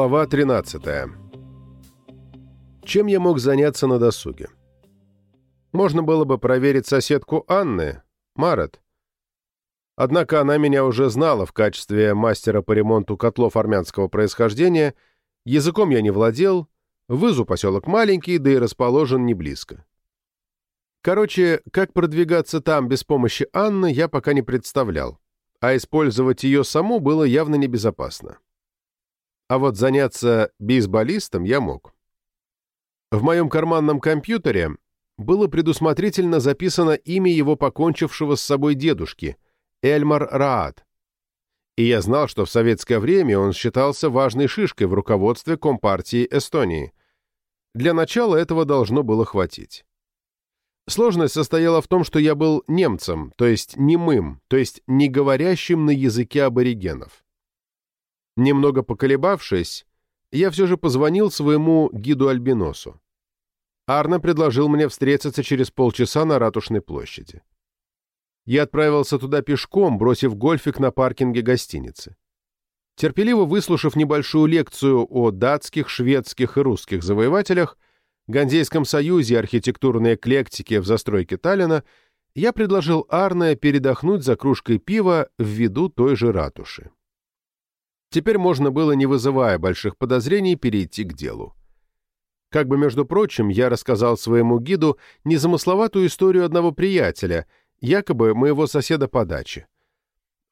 Глава 13. Чем я мог заняться на досуге? Можно было бы проверить соседку Анны, Марет. Однако она меня уже знала в качестве мастера по ремонту котлов армянского происхождения, языком я не владел, вызу поселок маленький, да и расположен не близко. Короче, как продвигаться там без помощи Анны, я пока не представлял, а использовать ее саму было явно небезопасно. А вот заняться бейсболистом я мог. В моем карманном компьютере было предусмотрительно записано имя его покончившего с собой дедушки, Эльмар Раат. И я знал, что в советское время он считался важной шишкой в руководстве Компартии Эстонии. Для начала этого должно было хватить. Сложность состояла в том, что я был немцем, то есть немым, то есть не говорящим на языке аборигенов. Немного поколебавшись, я все же позвонил своему гиду-альбиносу. Арно предложил мне встретиться через полчаса на Ратушной площади. Я отправился туда пешком, бросив гольфик на паркинге гостиницы. Терпеливо выслушав небольшую лекцию о датских, шведских и русских завоевателях, Гандейском союзе и архитектурной эклектике в застройке Таллина, я предложил Арне передохнуть за кружкой пива в виду той же ратуши. Теперь можно было, не вызывая больших подозрений, перейти к делу. Как бы, между прочим, я рассказал своему гиду незамысловатую историю одного приятеля, якобы моего соседа по даче.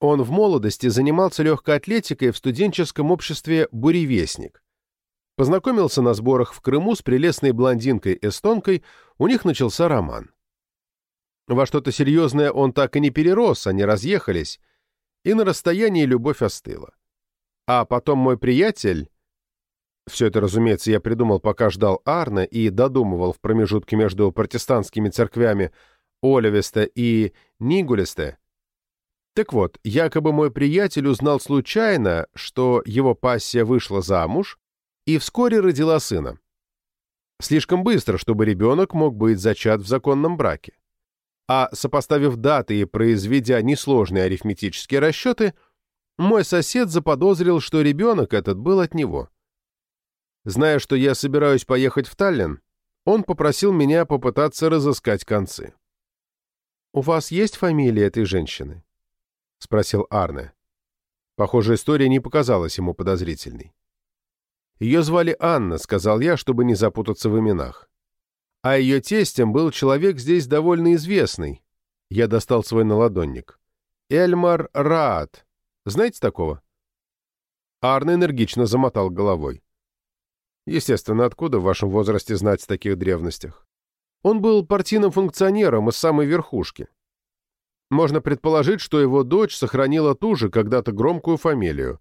Он в молодости занимался легкой атлетикой в студенческом обществе «Буревестник». Познакомился на сборах в Крыму с прелестной блондинкой-эстонкой, у них начался роман. Во что-то серьезное он так и не перерос, они разъехались, и на расстоянии любовь остыла. А потом мой приятель... Все это, разумеется, я придумал, пока ждал Арна и додумывал в промежутке между протестантскими церквями Оливеста и Нигулесте. Так вот, якобы мой приятель узнал случайно, что его пассия вышла замуж и вскоре родила сына. Слишком быстро, чтобы ребенок мог быть зачат в законном браке. А сопоставив даты и произведя несложные арифметические расчеты, мой сосед заподозрил, что ребенок этот был от него. Зная, что я собираюсь поехать в Таллин, он попросил меня попытаться разыскать концы. «У вас есть фамилия этой женщины?» — спросил Арне. Похоже, история не показалась ему подозрительной. «Ее звали Анна», — сказал я, чтобы не запутаться в именах. А ее тестем был человек здесь довольно известный. Я достал свой наладонник. Эльмар Раат, знаете такого?» Арне энергично замотал головой. «Естественно, откуда в вашем возрасте знать о таких древностях? Он был партийным функционером из самой верхушки. Можно предположить, что его дочь сохранила ту же когда-то громкую фамилию.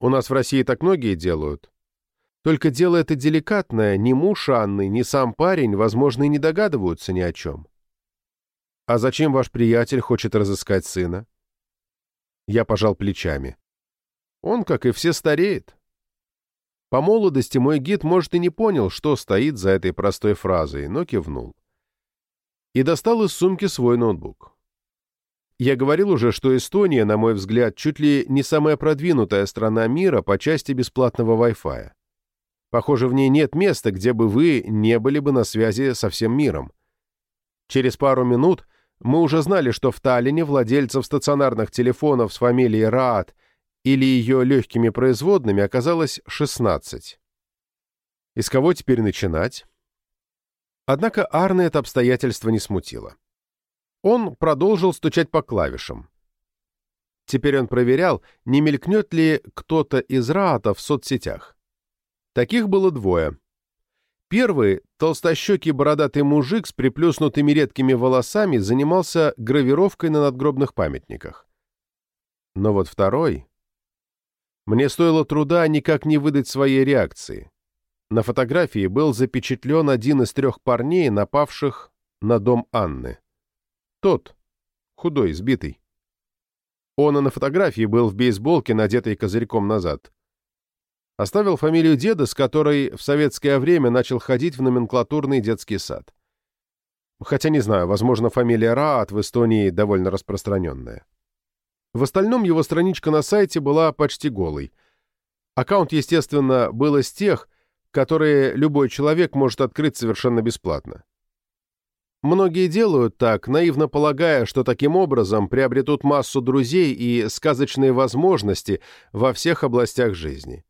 У нас в России так многие делают. Только дело это деликатное, ни муж Анны, ни сам парень, возможно, и не догадываются ни о чем. А зачем ваш приятель хочет разыскать сына? Я пожал плечами. Он, как и все, стареет. По молодости мой гид, может, и не понял, что стоит за этой простой фразой, но кивнул. И достал из сумки свой ноутбук. Я говорил уже, что Эстония, на мой взгляд, чуть ли не самая продвинутая страна мира по части бесплатного Wi-Fi. Похоже, в ней нет места, где бы вы не были бы на связи со всем миром. Через пару минут мы уже знали, что в Таллине владельцев стационарных телефонов с фамилией Раат или ее легкими производными оказалось 16. И с кого теперь начинать? Однако Арне это обстоятельство не смутило. Он продолжил стучать по клавишам. Теперь он проверял, не мелькнет ли кто-то из Раата в соцсетях. Таких было двое. Первый, толстощекий бородатый мужик с приплюснутыми редкими волосами, занимался гравировкой на надгробных памятниках. Но вот второй... Мне стоило труда никак не выдать своей реакции. На фотографии был запечатлен один из трех парней, напавших на дом Анны. Тот, худой, сбитый. Он и на фотографии был в бейсболке, надетой козырьком назад. Оставил фамилию деда, с которой в советское время начал ходить в номенклатурный детский сад. Хотя не знаю, возможно, фамилия Раат в Эстонии довольно распространенная. В остальном его страничка на сайте была почти голой. Аккаунт, естественно, был из тех, которые любой человек может открыть совершенно бесплатно. Многие делают так, наивно полагая, что таким образом приобретут массу друзей и сказочные возможности во всех областях жизни.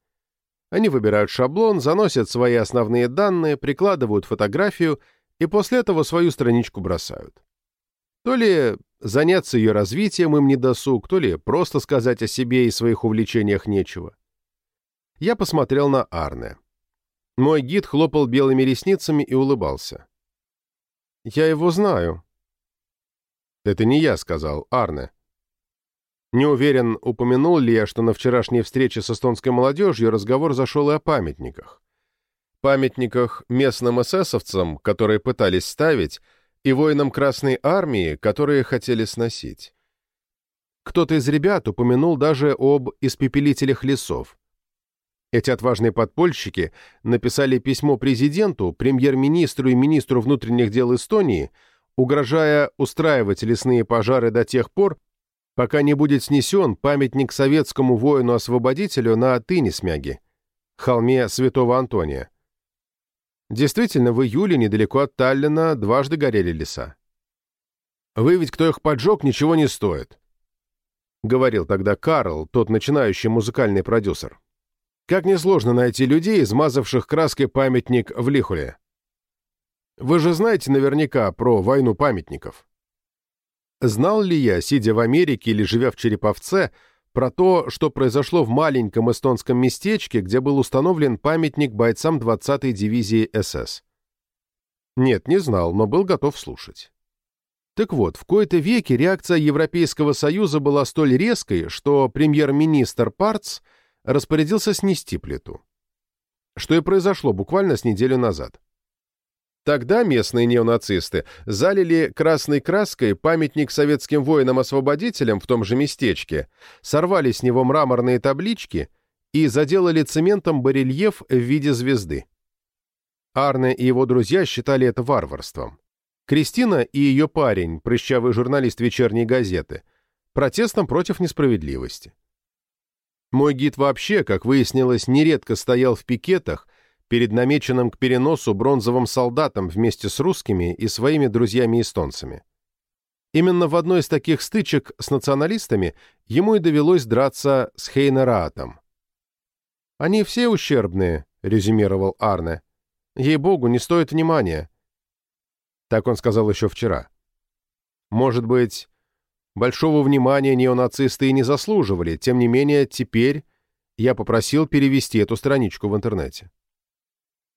Они выбирают шаблон, заносят свои основные данные, прикладывают фотографию и после этого свою страничку бросают. То ли заняться ее развитием им не досуг, то ли просто сказать о себе и своих увлечениях нечего. Я посмотрел на Арне. Мой гид хлопал белыми ресницами и улыбался. «Я его знаю». «Это не я», — сказал Арне. Не уверен, упомянул ли я, что на вчерашней встрече с эстонской молодежью разговор зашел и о памятниках. Памятниках местным эсэсовцам, которые пытались ставить, и воинам Красной Армии, которые хотели сносить. Кто-то из ребят упомянул даже об испепелителях лесов. Эти отважные подпольщики написали письмо президенту, премьер-министру и министру внутренних дел Эстонии, угрожая устраивать лесные пожары до тех пор, пока не будет снесен памятник советскому воину-освободителю на Тынисмяге, холме Святого Антония. Действительно, в июле недалеко от Таллина дважды горели леса. «Вы ведь, кто их поджег, ничего не стоит», — говорил тогда Карл, тот начинающий музыкальный продюсер. «Как несложно найти людей, измазавших краской памятник в Лихуле. Вы же знаете наверняка про войну памятников». Знал ли я, сидя в Америке или живя в Череповце, про то, что произошло в маленьком эстонском местечке, где был установлен памятник бойцам 20-й дивизии СС? Нет, не знал, но был готов слушать. Так вот, в кои-то веке реакция Европейского Союза была столь резкой, что премьер-министр Парц распорядился снести плиту. Что и произошло буквально с неделю назад. Тогда местные неонацисты залили красной краской памятник советским воинам-освободителям в том же местечке, сорвали с него мраморные таблички и заделали цементом барельеф в виде звезды. Арне и его друзья считали это варварством. Кристина и ее парень, прыщавый журналист вечерней газеты, протестом против несправедливости. Мой гид вообще, как выяснилось, нередко стоял в пикетах перед намеченным к переносу бронзовым солдатом вместе с русскими и своими друзьями-эстонцами. Именно в одной из таких стычек с националистами ему и довелось драться с Хейнераатом. «Они все ущербные», — резюмировал Арне. «Ей-богу, не стоит внимания». Так он сказал еще вчера. Может быть, большого внимания неонацисты и не заслуживали, тем не менее, теперь я попросил перевести эту страничку в интернете.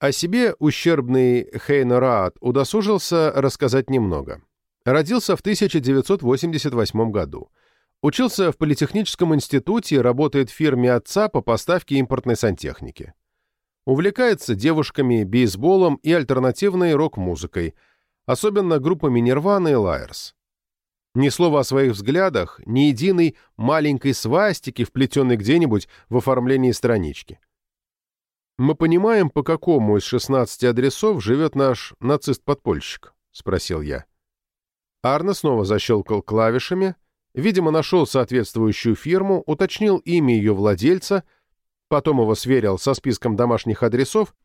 О себе ущербный Хейн Раат удосужился рассказать немного. Родился в 1988 году. Учился в Политехническом институте работает в фирме отца по поставке импортной сантехники. Увлекается девушками, бейсболом и альтернативной рок-музыкой, особенно группами Нирвана и Лайерс. Ни слова о своих взглядах, ни единой маленькой свастики, вплетенной где-нибудь в оформлении странички. «Мы понимаем, по какому из 16 адресов живет наш нацист-подпольщик?» — спросил я. Арне снова защелкал клавишами, видимо, нашел соответствующую фирму, уточнил имя ее владельца, потом его сверил со списком домашних адресов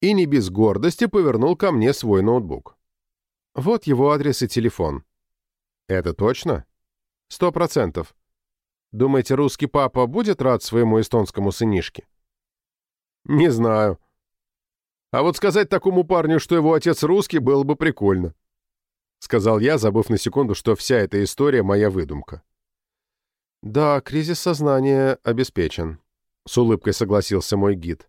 и не без гордости повернул ко мне свой ноутбук. Вот его адрес и телефон. «Это точно?» «Сто процентов. Думаете, русский папа будет рад своему эстонскому сынишке?» Не знаю. А вот сказать такому парню, что его отец русский, было бы прикольно. Сказал я, забыв на секунду, что вся эта история моя выдумка. Да, кризис сознания обеспечен. С улыбкой согласился мой гид.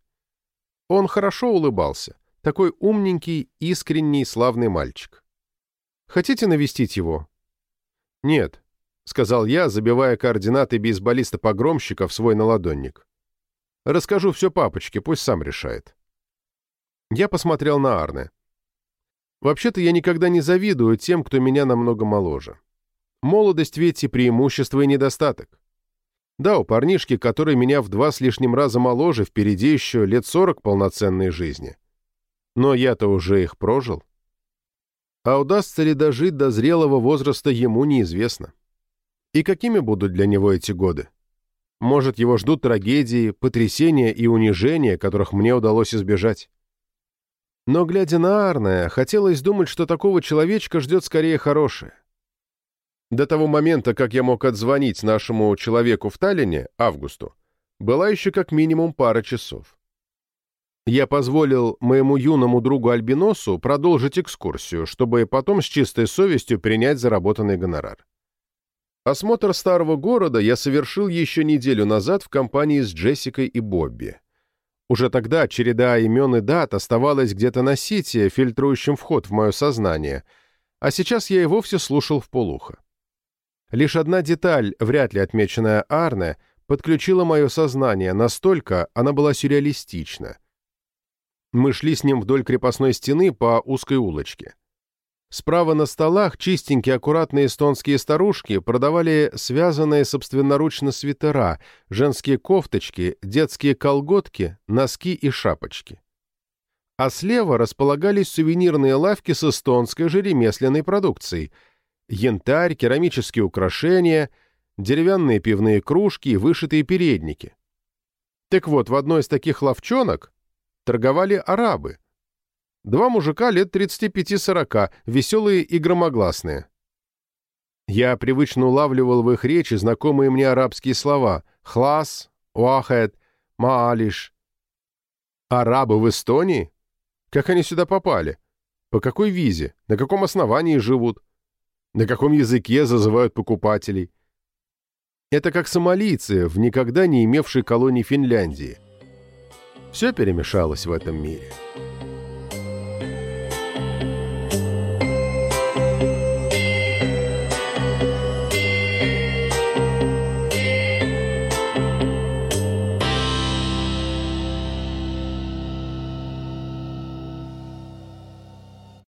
Он хорошо улыбался. Такой умненький, искренний, славный мальчик. Хотите навестить его? Нет, сказал я, забивая координаты бейсболиста-погромщика в свой наладонник. Расскажу все папочке, пусть сам решает. Я посмотрел на Арне. Вообще-то я никогда не завидую тем, кто меня намного моложе. Молодость ведь и преимущество, и недостаток. Да, у парнишки, который меня в два с лишним раза моложе, впереди еще лет сорок полноценной жизни. Но я-то уже их прожил. А удастся ли дожить до зрелого возраста ему неизвестно. И какими будут для него эти годы? Может, его ждут трагедии, потрясения и унижения, которых мне удалось избежать. Но, глядя на Арне, хотелось думать, что такого человечка ждет скорее хорошее. До того момента, как я мог отзвонить нашему человеку в Таллине, Августу, была еще как минимум пара часов. Я позволил моему юному другу Альбиносу продолжить экскурсию, чтобы потом с чистой совестью принять заработанный гонорар. Осмотр старого города я совершил еще неделю назад в компании с Джессикой и Бобби. Уже тогда череда имен и дат оставалась где-то на сите, фильтрующем вход в мое сознание, а сейчас я и вовсе слушал в полухо. Лишь одна деталь, вряд ли отмеченная Арне, подключила мое сознание, настолько она была сюрреалистична. Мы шли с ним вдоль крепостной стены по узкой улочке. Справа на столах чистенькие аккуратные эстонские старушки продавали связанные собственноручно свитера, женские кофточки, детские колготки, носки и шапочки. А слева располагались сувенирные лавки с эстонской же ремесленной продукцией – янтарь, керамические украшения, деревянные пивные кружки и вышитые передники. Так вот, в одной из таких ловчонок торговали арабы. Два мужика лет 35-40, веселые и громогласные. Я привычно улавливал в их речи знакомые мне арабские слова «хлас», «уахет», «маалиш». Арабы в Эстонии? Как они сюда попали? По какой визе? На каком основании живут? на каком языке зазывают покупателей. Это как сомалийцы в никогда не имевшей колонии Финляндии. Все перемешалось в этом мире.